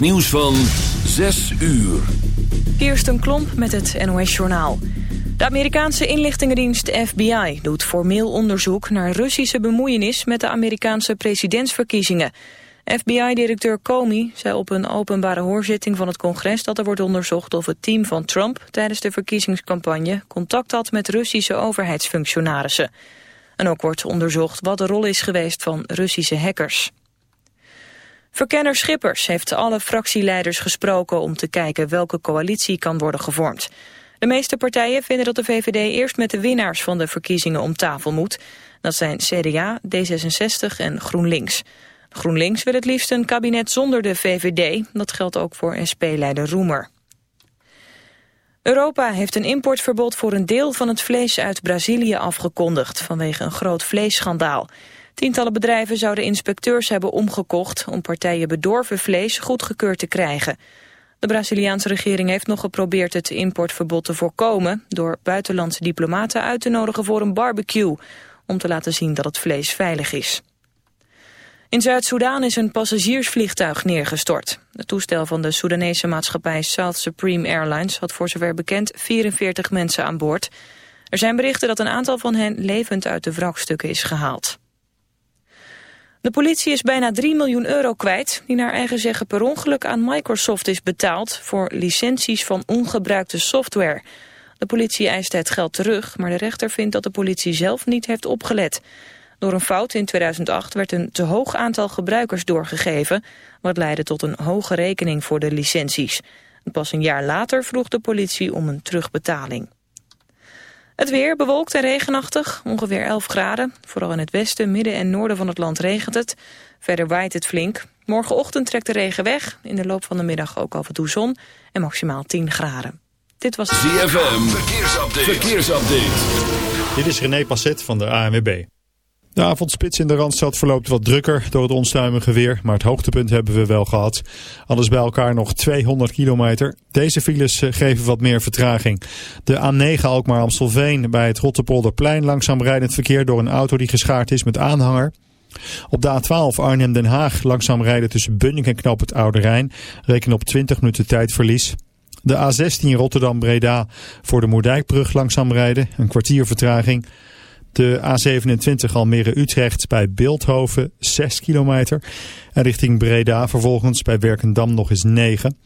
Nieuws van 6 uur. Kirsten Klomp met het NOS-journaal. De Amerikaanse inlichtingendienst FBI doet formeel onderzoek naar Russische bemoeienis met de Amerikaanse presidentsverkiezingen. FBI-directeur Comey zei op een openbare hoorzitting van het congres dat er wordt onderzocht of het team van Trump tijdens de verkiezingscampagne contact had met Russische overheidsfunctionarissen. En ook wordt onderzocht wat de rol is geweest van Russische hackers. Verkenner Schippers heeft alle fractieleiders gesproken om te kijken welke coalitie kan worden gevormd. De meeste partijen vinden dat de VVD eerst met de winnaars van de verkiezingen om tafel moet. Dat zijn CDA, D66 en GroenLinks. GroenLinks wil het liefst een kabinet zonder de VVD. Dat geldt ook voor SP-leider Roemer. Europa heeft een importverbod voor een deel van het vlees uit Brazilië afgekondigd... vanwege een groot vleesschandaal. Tientallen bedrijven zouden inspecteurs hebben omgekocht... om partijen bedorven vlees goedgekeurd te krijgen. De Braziliaanse regering heeft nog geprobeerd het importverbod te voorkomen... door buitenlandse diplomaten uit te nodigen voor een barbecue... om te laten zien dat het vlees veilig is. In Zuid-Soedan is een passagiersvliegtuig neergestort. Het toestel van de Soedanese maatschappij South Supreme Airlines... had voor zover bekend 44 mensen aan boord. Er zijn berichten dat een aantal van hen levend uit de wrakstukken is gehaald. De politie is bijna 3 miljoen euro kwijt... die naar eigen zeggen per ongeluk aan Microsoft is betaald... voor licenties van ongebruikte software. De politie eist het geld terug... maar de rechter vindt dat de politie zelf niet heeft opgelet. Door een fout in 2008 werd een te hoog aantal gebruikers doorgegeven... wat leidde tot een hoge rekening voor de licenties. Pas een jaar later vroeg de politie om een terugbetaling. Het weer bewolkt en regenachtig, ongeveer 11 graden. Vooral in het westen, midden en noorden van het land regent het. Verder waait het flink. Morgenochtend trekt de regen weg. In de loop van de middag ook af en toe zon en maximaal 10 graden. Dit was ZFM, verkeersupdate. verkeersupdate. Dit is René Passet van de ANWB. De avondspits in de Randstad verloopt wat drukker door het onstuimige weer, maar het hoogtepunt hebben we wel gehad. Alles bij elkaar nog 200 kilometer. Deze files eh, geven wat meer vertraging. De A9 Alkmaar-Amstelveen bij het Rotterpolderplein langzaam rijdend verkeer door een auto die geschaard is met aanhanger. Op de A12 Arnhem-Den Haag langzaam rijden tussen Bunning en Knoop het Oude Rijn. Reken op 20 minuten tijdverlies. De A16 Rotterdam-Breda voor de Moerdijkbrug langzaam rijden, een kwartier vertraging. De A27 Almere-Utrecht bij Beeldhoven 6 kilometer. En richting Breda vervolgens bij Werkendam nog eens 9.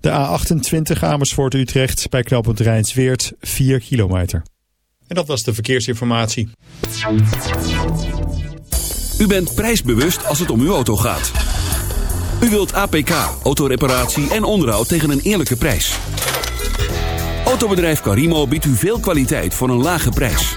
De A28 Amersfoort-Utrecht bij knooppunt Rijnsweert 4 kilometer. En dat was de verkeersinformatie. U bent prijsbewust als het om uw auto gaat. U wilt APK, autoreparatie en onderhoud tegen een eerlijke prijs. Autobedrijf Carimo biedt u veel kwaliteit voor een lage prijs.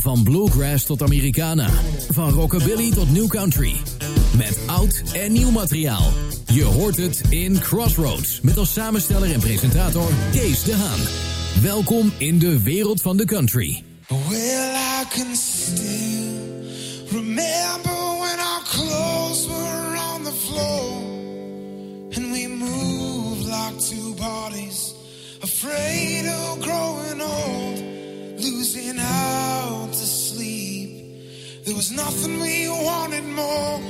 Van bluegrass tot Americana. Van rockabilly tot new country. Met oud en nieuw materiaal. Je hoort het in Crossroads. Met als samensteller en presentator Kees de Haan. Welkom in de wereld van de country. And we moved like two afraid of growing old, out to sleep. There was nothing we wanted more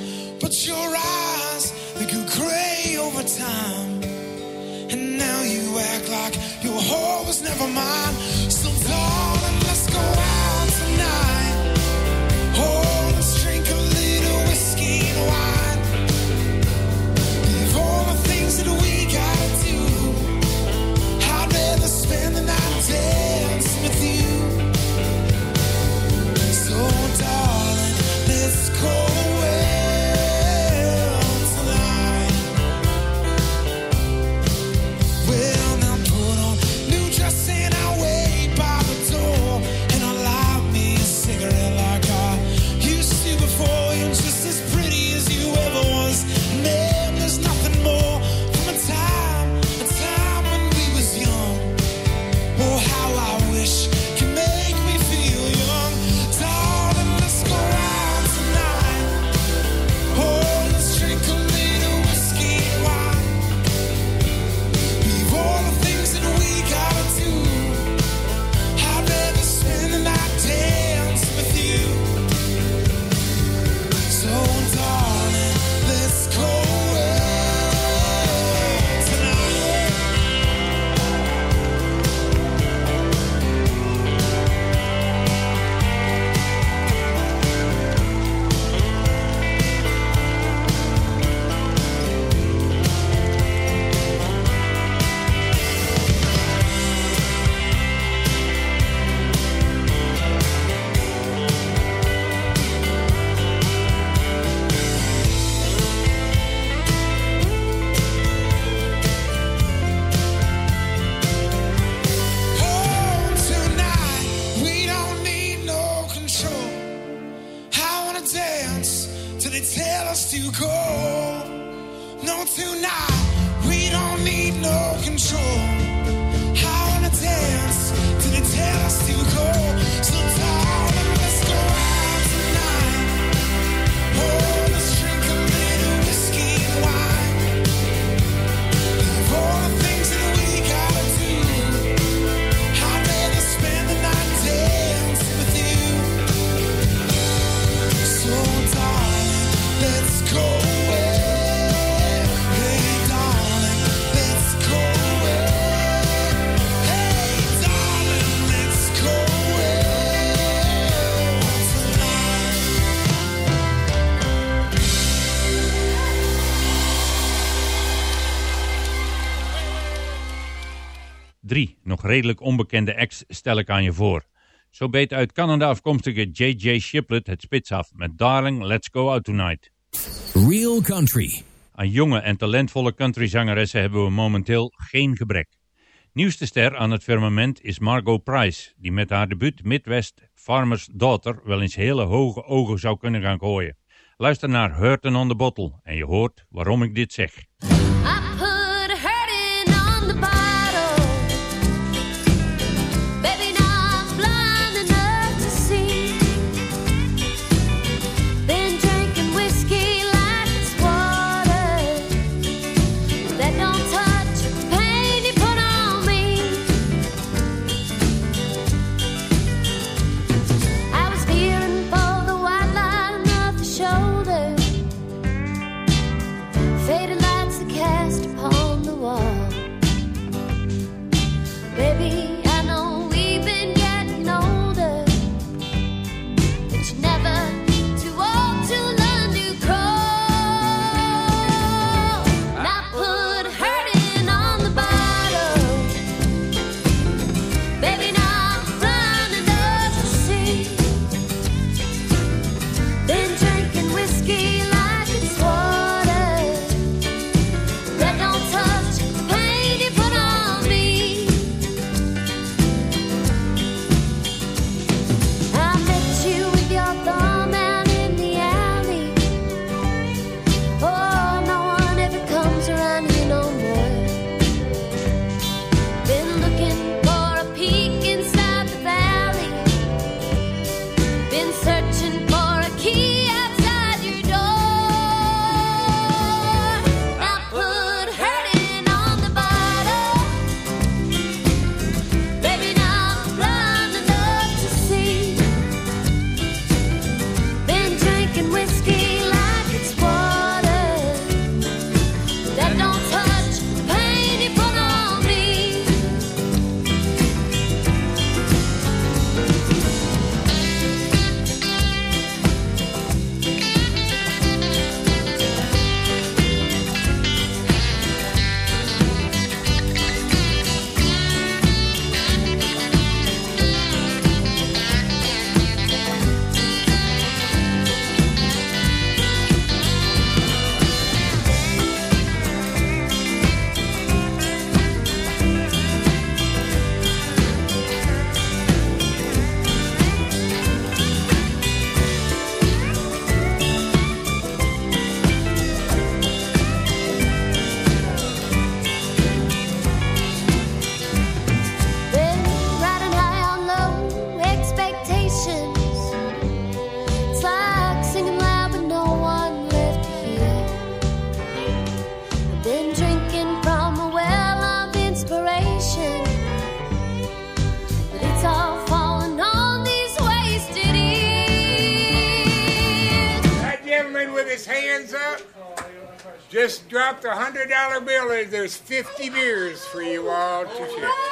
but your eyes that grew gray over time. And now you act like your heart was never mine. So darling, let's go out tonight. Oh, let's drink a little whiskey and wine. Leave all the things that we gotta do. Met Drie nog redelijk onbekende acts stel ik aan je voor. Zo beet uit Canada afkomstige J.J. Shiplet het spits af met Darling, Let's Go Out Tonight. Real Country Aan jonge en talentvolle countryzangeressen hebben we momenteel geen gebrek. Nieuwste ster aan het firmament is Margot Price, die met haar debuut Midwest Farmer's Daughter wel eens hele hoge ogen zou kunnen gaan gooien. Luister naar Hurten on the Bottle en je hoort waarom ik dit zeg. I there's 50 beers for you all to share.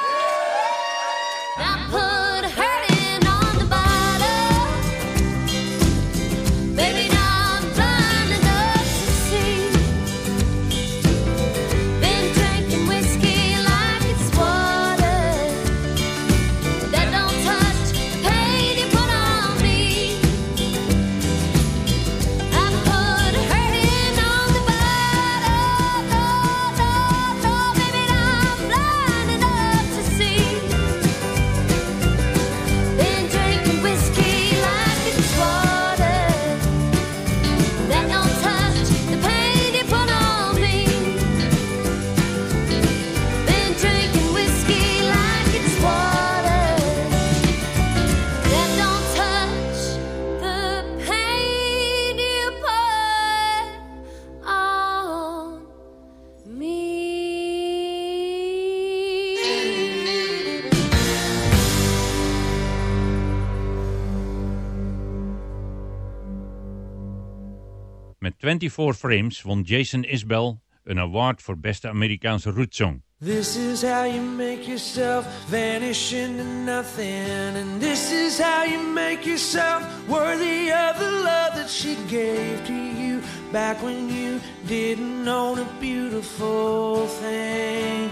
24 Frames won Jason Isbell een award voor beste Amerikaanse rootsong. This is how you make yourself vanish into nothing. And this is how you make yourself worthy of the love that she gave to you back when you didn't own a beautiful thing.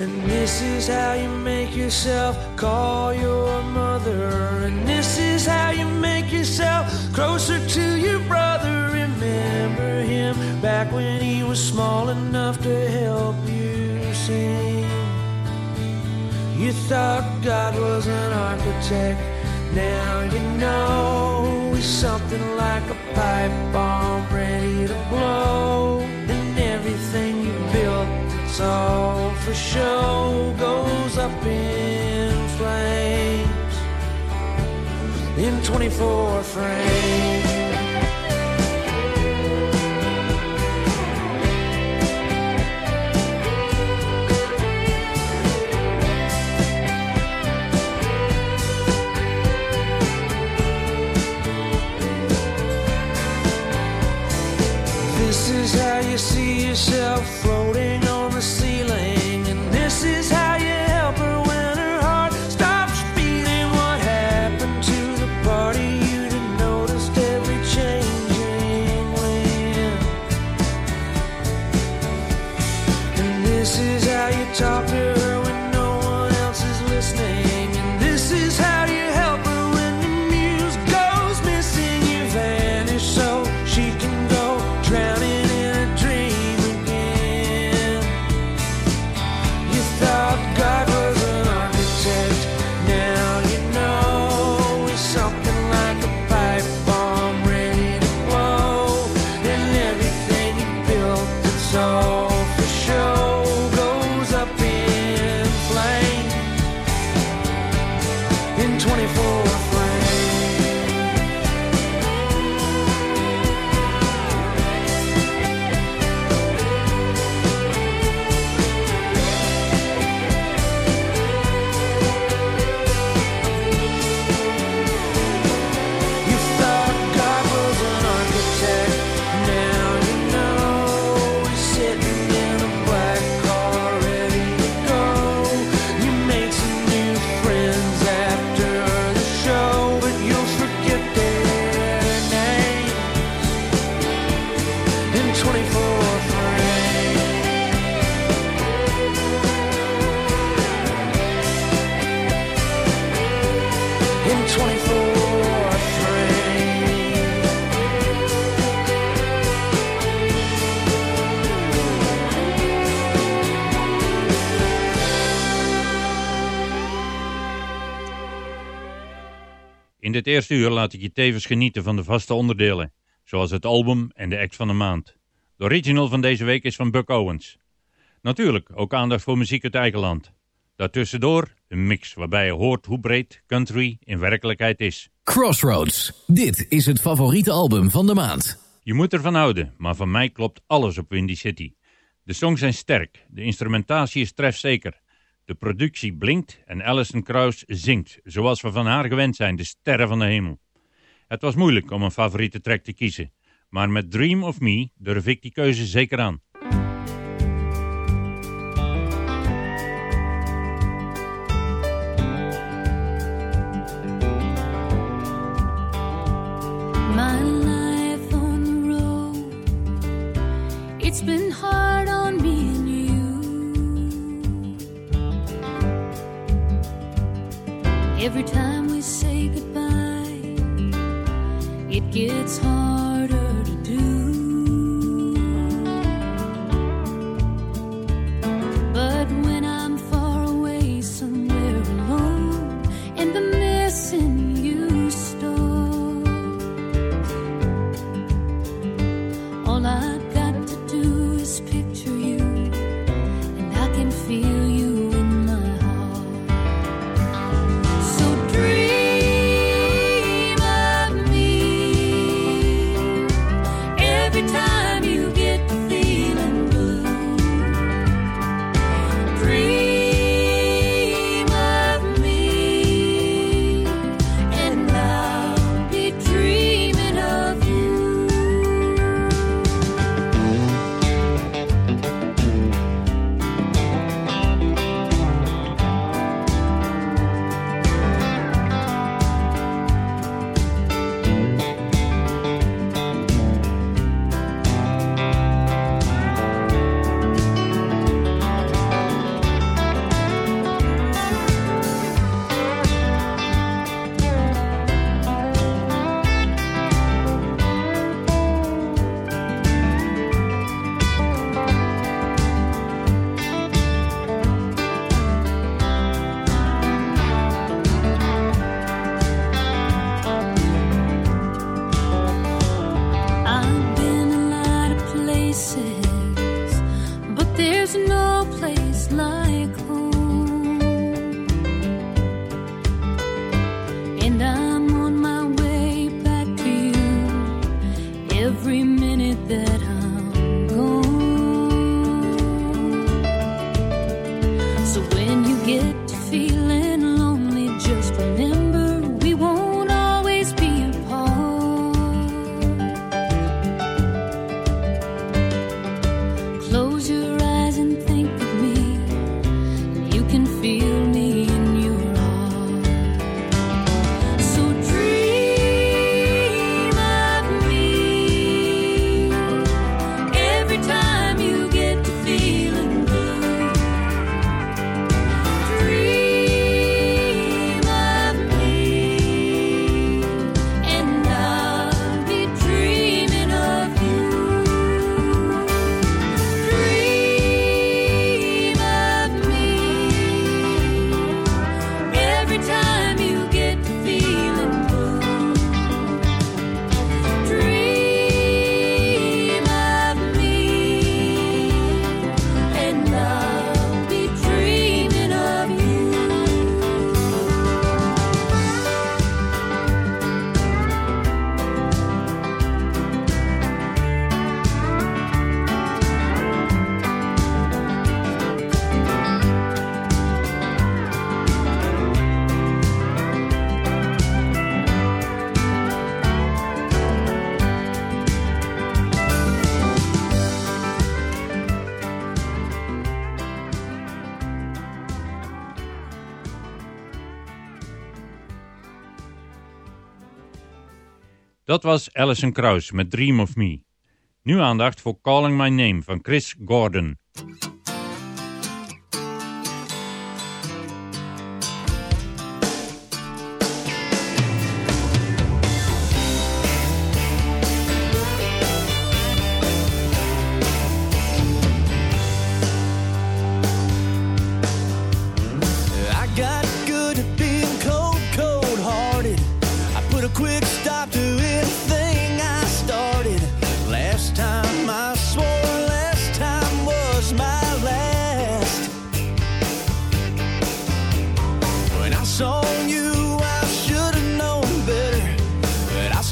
And this is how you make yourself call your mother. And this is how you make yourself closer to your brother. Remember him back when he was small enough to help you sing. You thought God was an architect. Now you know he's something like a pipe bomb all for show, goes up in flames in 24 frames. This is how you see yourself dit eerste uur laat ik je tevens genieten van de vaste onderdelen, zoals het album en de act van de maand. De original van deze week is van Buck Owens. Natuurlijk ook aandacht voor muziek uit eigen land. Daartussendoor een mix waarbij je hoort hoe breed country in werkelijkheid is. Crossroads. Dit is het favoriete album van de maand. Je moet ervan houden, maar van mij klopt alles op Windy City. De songs zijn sterk, de instrumentatie is trefzeker. De productie blinkt en Alison Krauss zingt, zoals we van haar gewend zijn, de sterren van de hemel. Het was moeilijk om een favoriete track te kiezen, maar met Dream of Me durf ik die keuze zeker aan. Every time we say goodbye, it gets harder Dat was Alison Krauss met Dream of Me. Nu aandacht voor Calling My Name van Chris Gordon.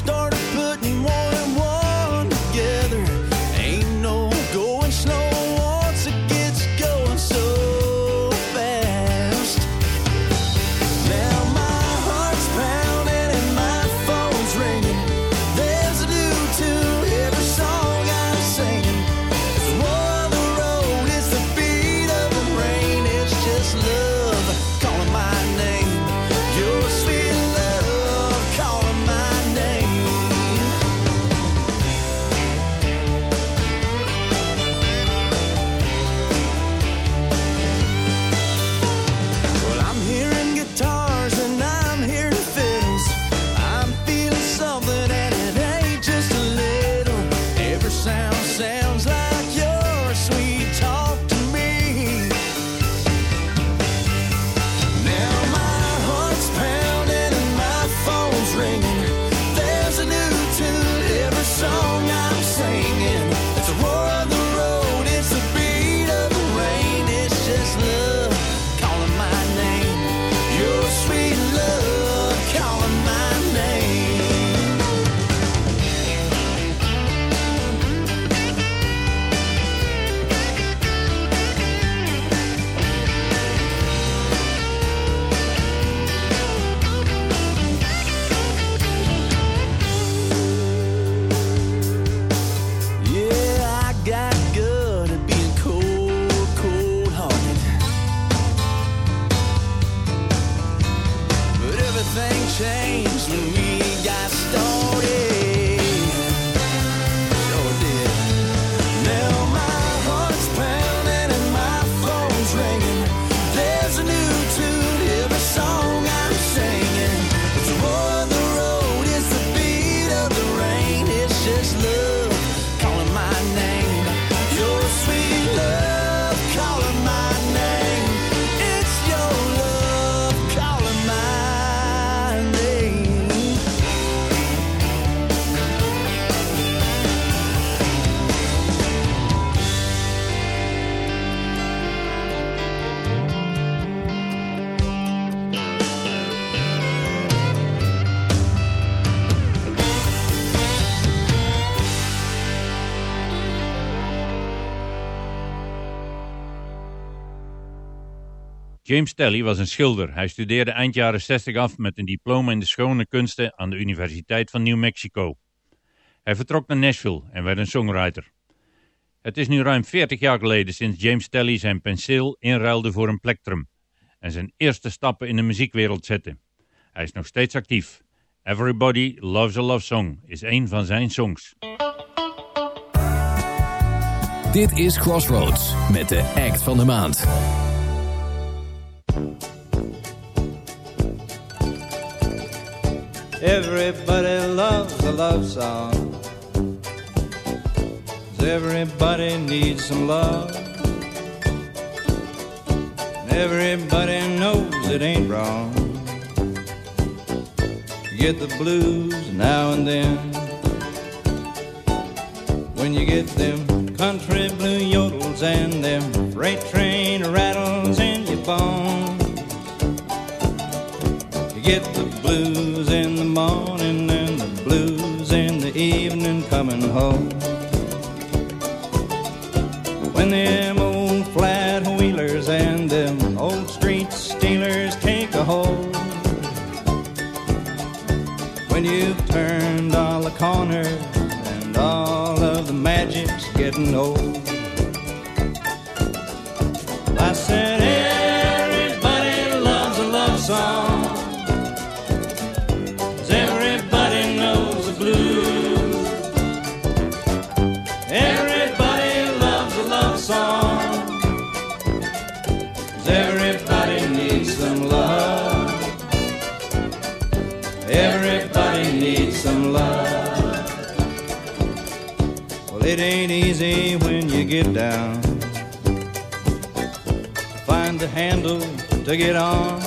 door James Telly was een schilder. Hij studeerde eind jaren 60 af met een diploma in de schone kunsten aan de Universiteit van New Mexico. Hij vertrok naar Nashville en werd een songwriter. Het is nu ruim 40 jaar geleden sinds James Telly zijn penseel inruilde voor een plectrum en zijn eerste stappen in de muziekwereld zette. Hij is nog steeds actief. Everybody Loves a Love Song is een van zijn songs. Dit is Crossroads met de act van de maand. Everybody loves a love song. Everybody needs some love. Everybody knows it ain't wrong. You get the blues now and then. When you get them country blue yodels and them freight train rattles bones. You get the blues in the morning and the blues in the evening coming home. When them old flat wheelers and them old street stealers take a hold. When you've turned all the corners and all of the magic's getting old. Down. Find the handle to get on.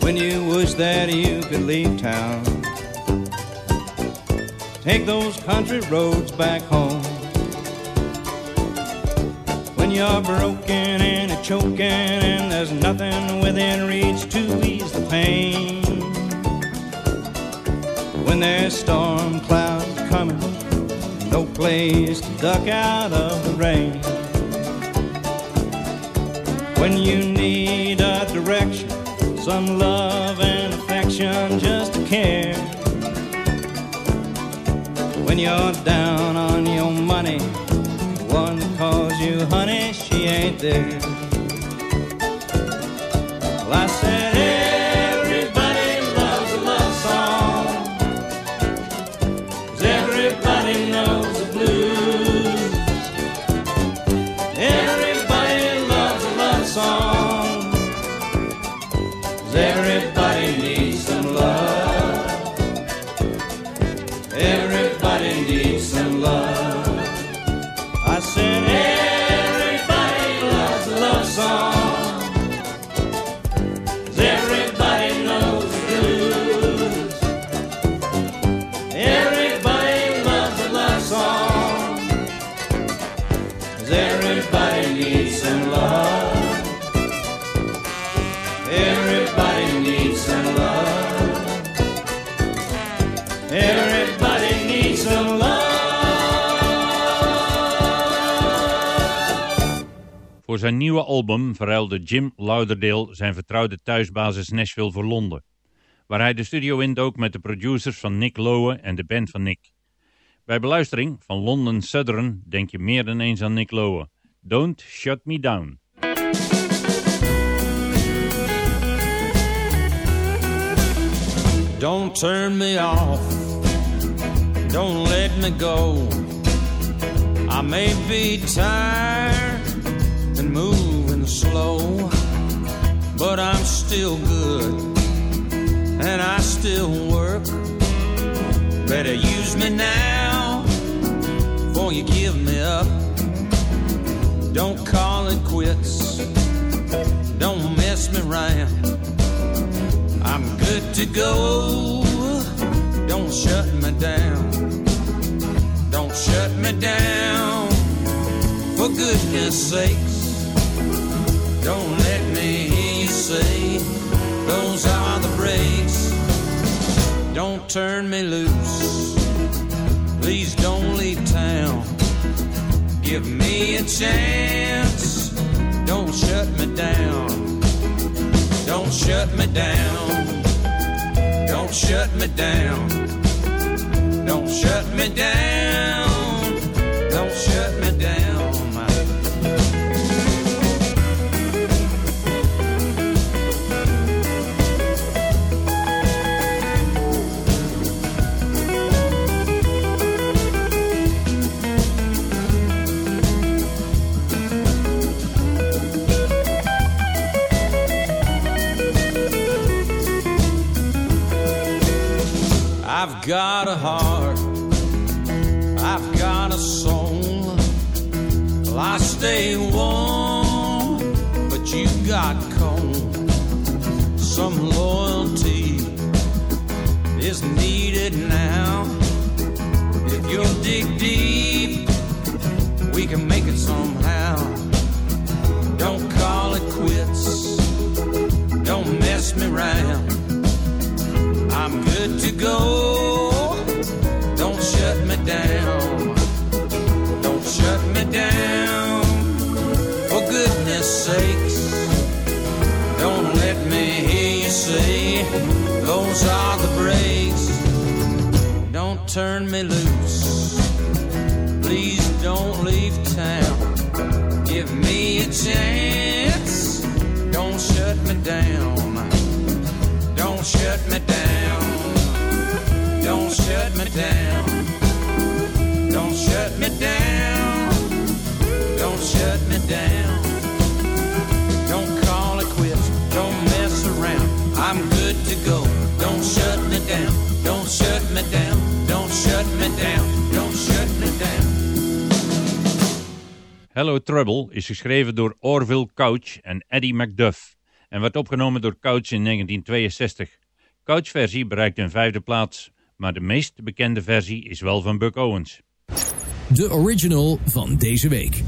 When you wish that you could leave town. Take those country roads back home. When you're broken and you're choking and there's nothing within reach to ease the pain. When there's storm clouds place to duck out of the rain. When you need a direction, some love and affection, just a care. When you're down on your money, one calls you honey, she ain't there. 'Cause zijn nieuwe album verruilde Jim Lauderdale zijn vertrouwde thuisbasis Nashville voor Londen, waar hij de studio indook met de producers van Nick Lowe en de band van Nick. Bij beluistering van London Southern denk je meer dan eens aan Nick Lowe. Don't Shut Me Down. Don't turn me off. Don't let me go. I may be tired moving slow, but I'm still good and I still work. Better use me now before you give me up. Don't call it quits. Don't mess me around. I'm good to go. Don't shut me down. Don't shut me down. For goodness sakes, don't let me hear you say those are the breaks. Don't turn me loose. Please don't leave town. Give me a chance. Don't shut me down. Don't shut me down. Don't shut me down. Don't shut me down. I've got a heart, I've got a soul. Well, I stay warm, but you got cold. Some loyalty is needed now. If you'll dig deep, we can make it somehow. Don't call it quits, don't mess me around. I'm good to go. Don't shut me down. Don't shut me down. For goodness sakes, don't let me hear you say those are the breaks. Don't turn me loose. Please don't leave town. Give me a chance. Don't shut me down. Don't shut me down. Shut me down. Don't shut me down. Don't shut me down. Don't call it quits. Don't mess around. I'm good to go. Don't shut me down. Don't shut me down. Don't shut me down. Don't shut me down. Hello Trouble is geschreven door Orville Couch en Eddie McDuff en werd opgenomen door Couch in 1962. Couch versie bereikte een vijfde plaats, maar de meest bekende versie is wel van Buck Owens. De original van deze week.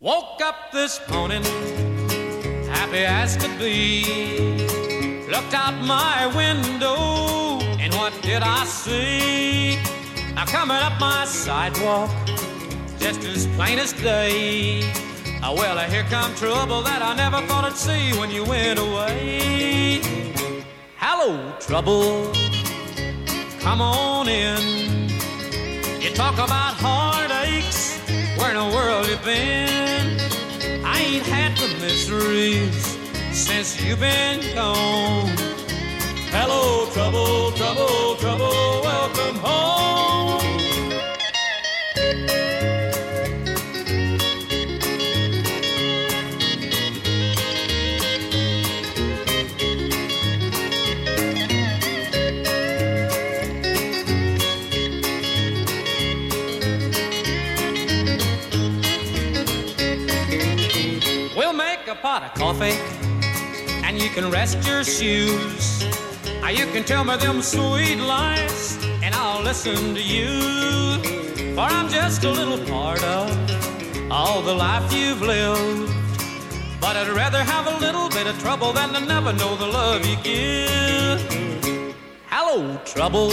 Woke up this morning, happy as could be. Looked out my window, and what did I see? Now coming up my sidewalk, just as plain as day. Ah, well, here come trouble that I never thought I'd see when you went away. Hello, trouble, come on in. You talk about heartaches, where in the world you been? I ain't had the miseries since you've been gone. Hello, trouble, trouble, trouble, welcome home. Pot of coffee and you can rest your shoes. Now you can tell me them sweet lies and I'll listen to you. For I'm just a little part of all the life you've lived. But I'd rather have a little bit of trouble than to never know the love you give. Hello, trouble.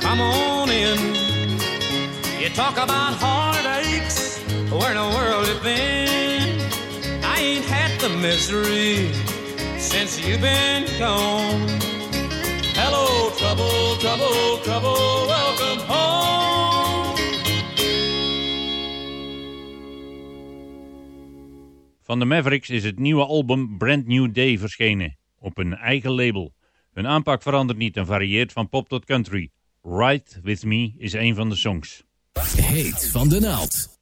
Come on in. You talk about heartaches, where in the world you been? The misery since you've been gone. Hello, trouble, trouble, trouble, welcome home. Van de Mavericks is het nieuwe album Brand New Day verschenen, op een eigen label. Hun aanpak verandert niet en varieert van pop tot country. Ride With Me is een van de songs. Heet van de naald.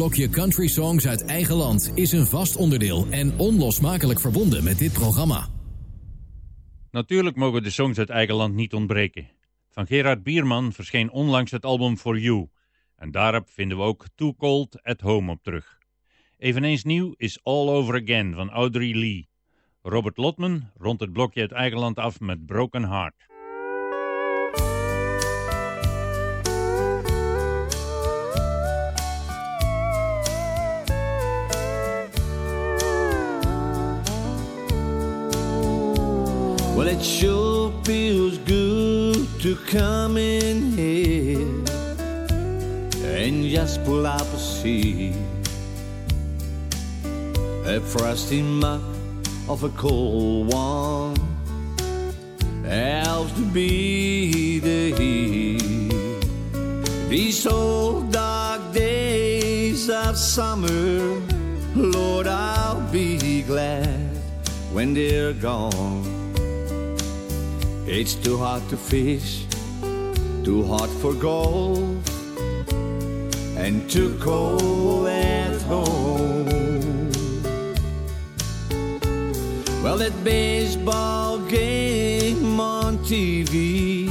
Blokje country songs uit eigen land is een vast onderdeel en onlosmakelijk verbonden met dit programma. Natuurlijk mogen de songs uit eigen land niet ontbreken. Van Gerard Bierman verscheen onlangs het album For You. En daarop vinden we ook Too Cold at Home op terug. Eveneens nieuw is All Over Again van Audrey Lee. Robert Lotman rondt het blokje uit eigen land af met Broken Heart. Well, it sure feels good to come in here and just pull up a seat. A frosty mug of a cold one helps to be the heat. These old dark days of summer, Lord, I'll be glad when they're gone. It's too hot to fish, too hot for golf, and too cold at home. Well, that baseball game on TV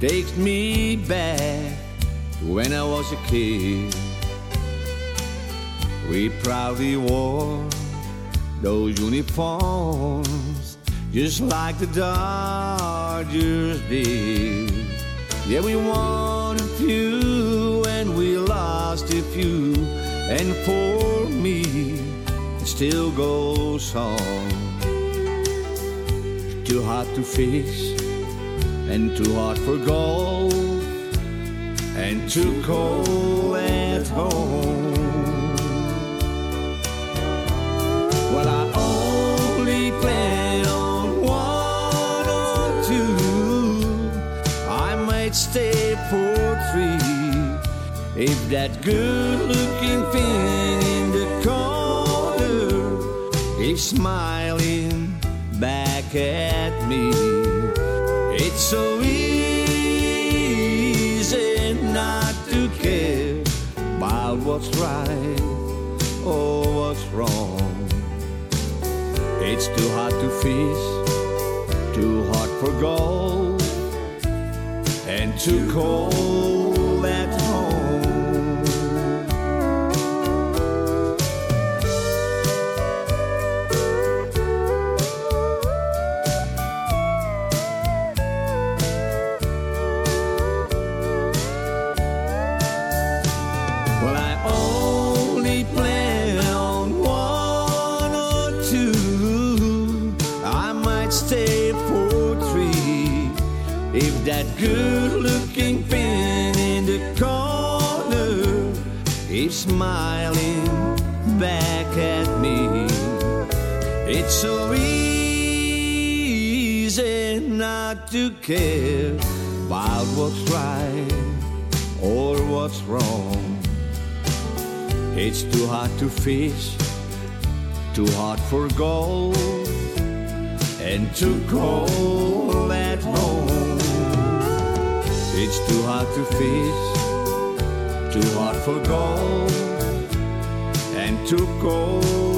takes me back when I was a kid. We proudly wore those uniforms just like the Dodgers did. Yeah, we won a few and we lost a few, and for me, it still goes on. Too hot to fish, and too hot for golf, and too cold at home. Well, I only plan if that good-looking thing in the corner is smiling back at me. It's so easy not to care about what's right or what's wrong. It's too hot to fish, too hot for gold, and too cold what's right or what's wrong. It's too hot to fish, too hot for gold, and too cold at home. It's too hot to fish, too hot for gold, and too cold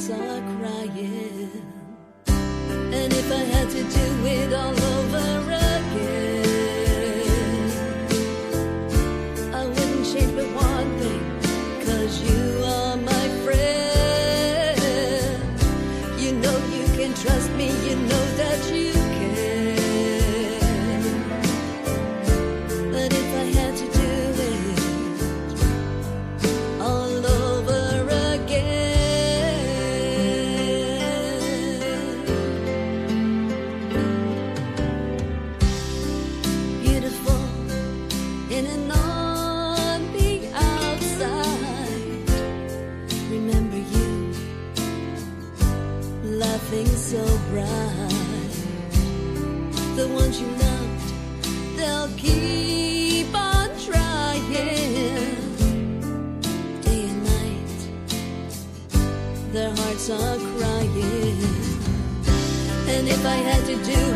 Hearts are crying. And if I had to do it all over to do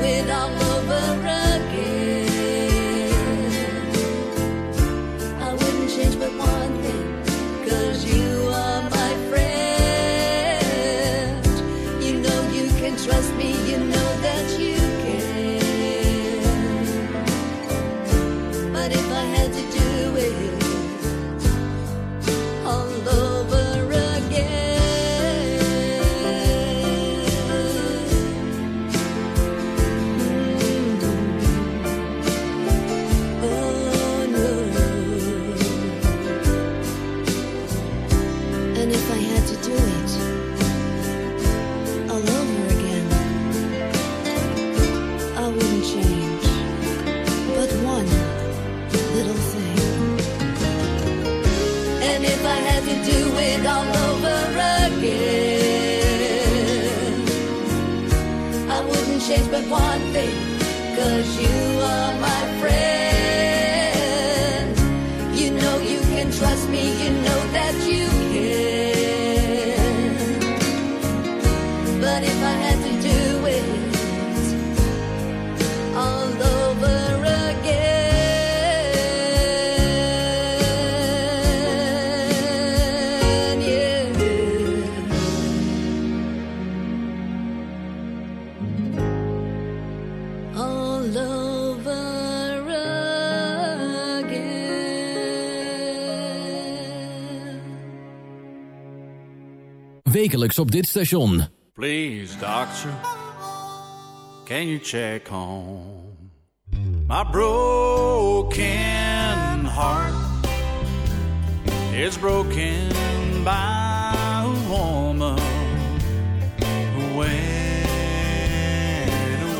Wekelijks op dit station. Please, doctor, can you check on my broken heart? It's broken by a woman who went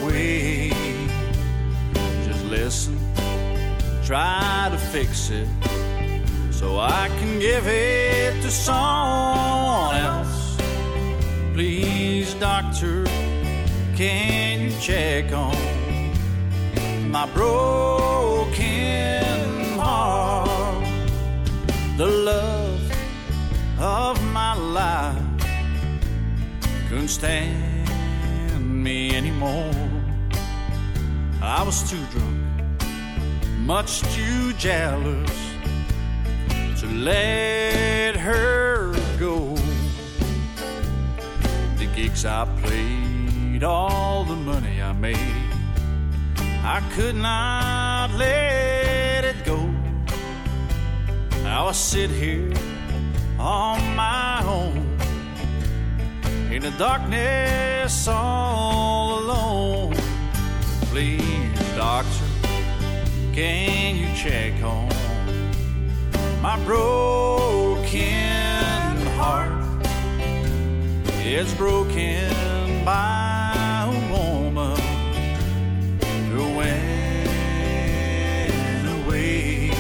away. Just listen, try to fix it so I can give it to someone else. Please, doctor, can you check on my broken heart? The love of my life couldn't stand me anymore. I was too drunk, much too jealous to let gigs I played, all the money I made. I could not let it go. Now I sit here on my own in the darkness all alone. Please, doctor, can you check on my broken? It's broken by a woman who went away.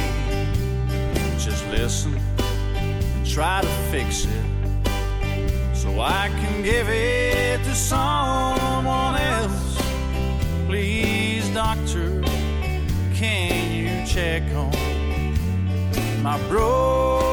Just listen and try to fix it so I can give it to someone else. Please, doctor, can you check on my broken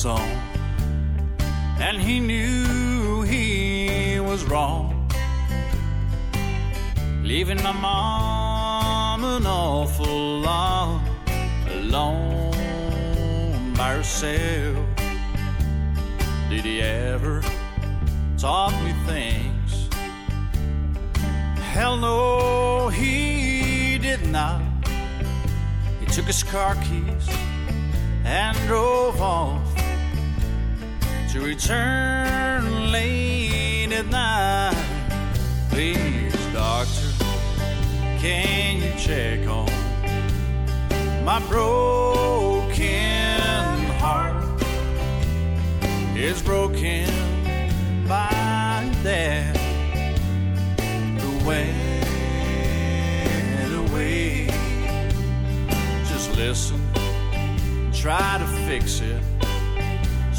song, and he knew he was wrong, leaving my mom an awful lot alone by herself. Did he ever taught me things? Hell no, he did not. He took his car keys and drove off to return late at night. Please, doctor, can you check on my broken heart? It's broken by that the way, the way. Just listen, try to fix it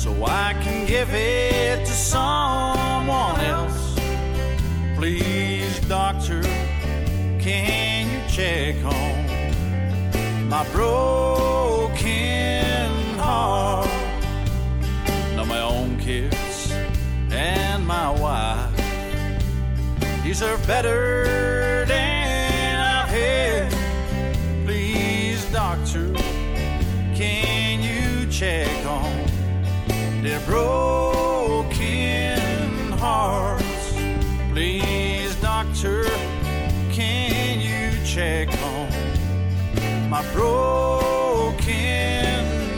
so I can give it to someone else. Please, doctor, can you check on my broken heart? Now my own kids and my wife deserve better than I've had. Please, doctor, can you check on their broken hearts? Please, doctor, can you check on my broken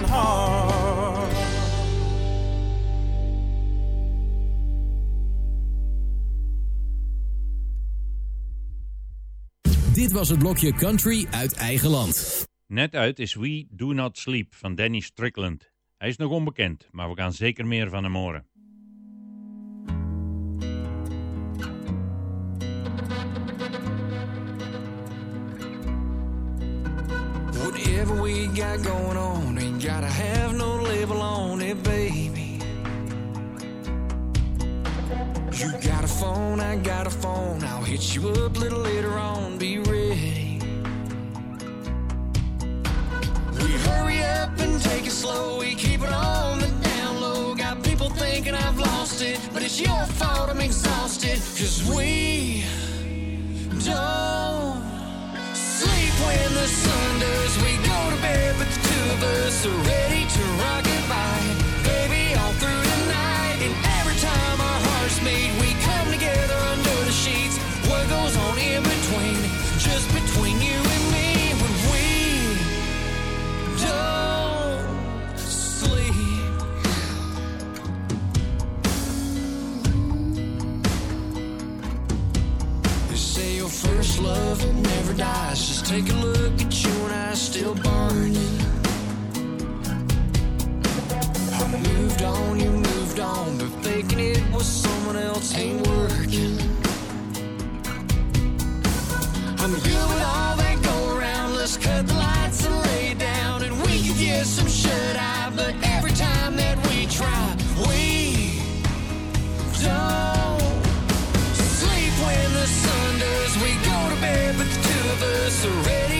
heart? Dit was het blokje Country uit eigen land. Net uit is We Do Not Sleep van Danny Strickland. Hij is nog onbekend, maar we gaan zeker meer van hem horen. Whatever we got going on ain't gotta have no label on it, baby. You got a phone, I got a phone. I'll hit you up a little later on. Be ready. Hurry up and take it slow. We keep it on the down low. Got people thinking I've lost it, but it's your fault I'm exhausted. Cause we don't sleep when the sun does. We go to bed, but the two of us are ready to rock it by. Dies. Just take a look at you and I still burning. I moved on, you moved on, but faking it with someone else ain't working. I'm good with all that go around. Let's cut the lights and lay down, and we could get some shut eye. But of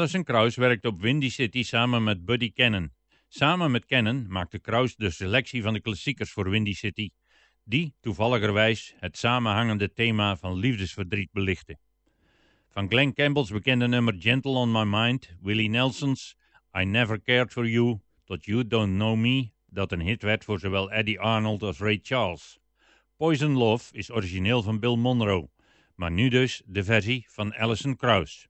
Alison Krauss werkt op Windy City samen met Buddy Cannon. Samen met Cannon maakte Krauss de selectie van de klassiekers voor Windy City, die toevalligerwijs het samenhangende thema van liefdesverdriet belichten. Van Glenn Campbell's bekende nummer Gentle on My Mind, Willie Nelson's I Never Cared For You tot You Don't Know Me, dat een hit werd voor zowel Eddie Arnold als Ray Charles. Poison Love is origineel van Bill Monroe, maar nu dus de versie van Alison Krauss.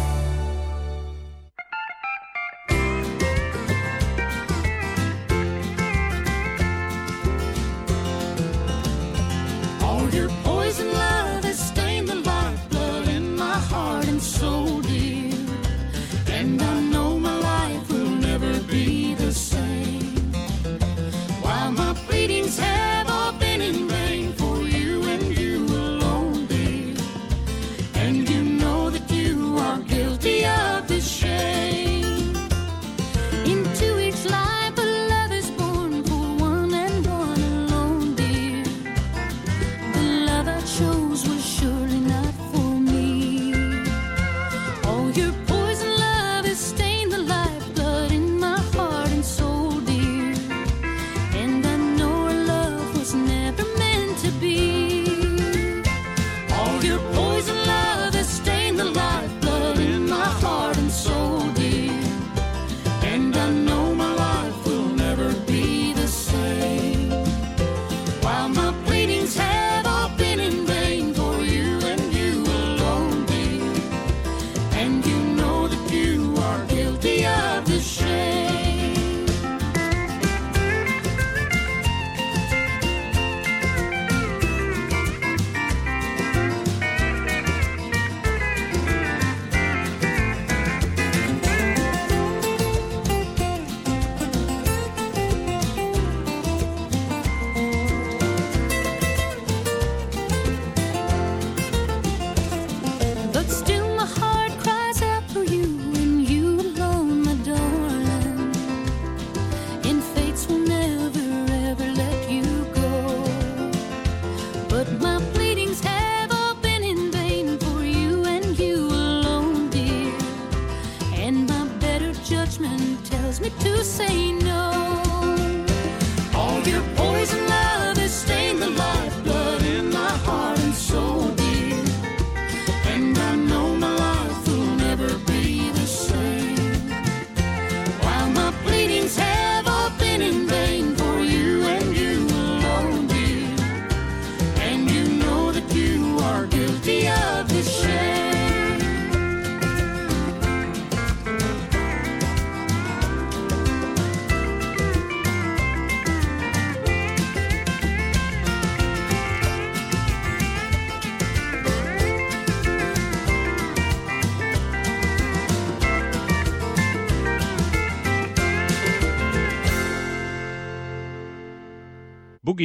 To say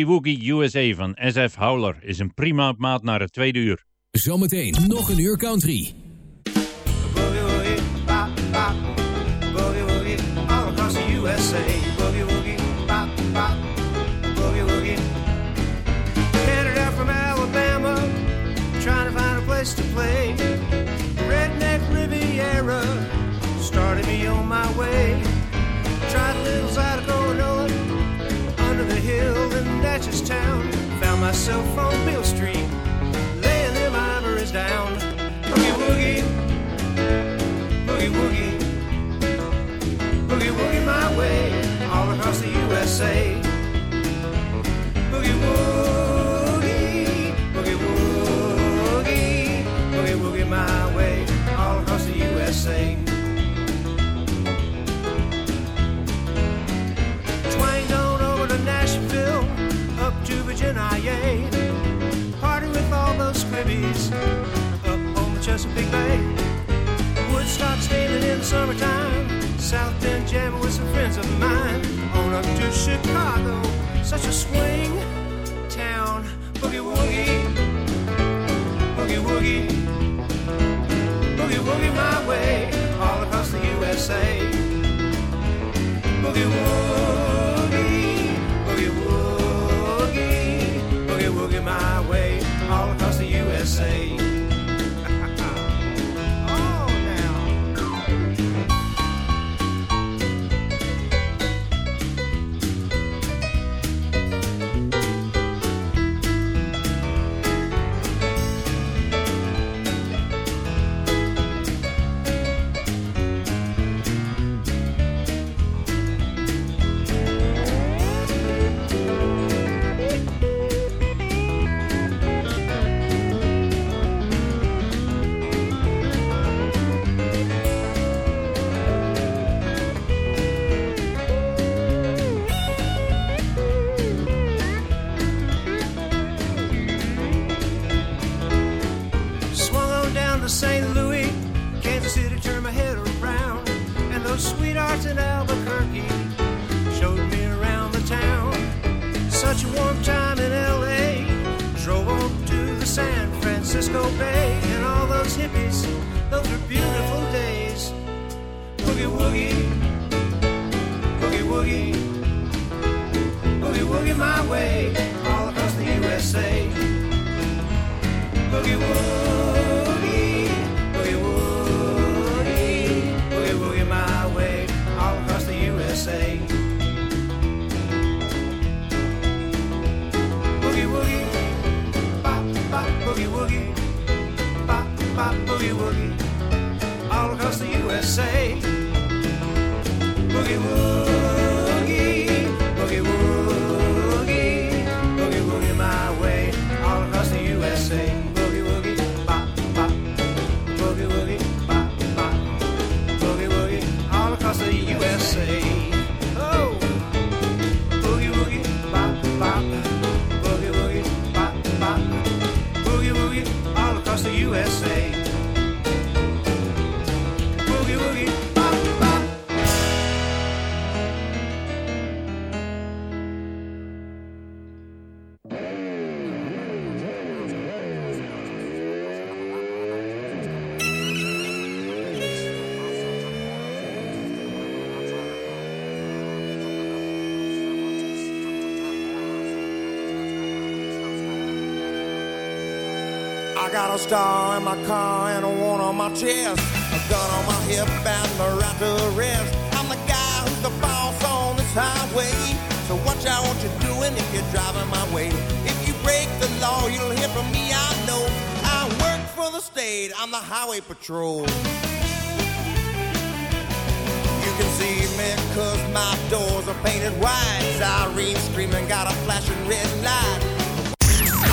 Boogie Woogie USA van SF Howler is een prima op maat naar het tweede uur. Zometeen nog een uur country. Boogie woogie, bop, bop. Boogie woogie, all across the USA. Myself on Mill Street, laying them ivories down. Boogie woogie, boogie woogie, boogie woogie my way, all across the USA. Boogie woogie, to Virginia. Party with all those squibbies up on the Chesapeake Bay. Woodstock standing in the summertime, South Bend jamming with some friends of mine. On up to Chicago, such a swing town. Boogie woogie, boogie woogie, boogie woogie my way, all across the USA. Boogie woogie, my way, all across the USA. A star in my car and a one on my chest. A gun on my hip and right to arrest. I'm the guy who's the boss on this highway. So watch out what you're doing if you're driving my way. If you break the law, you'll hear from me, I know. I work for the state, I'm the highway patrol. You can see me cause my doors are painted white. Siren screaming, got a flashing red light.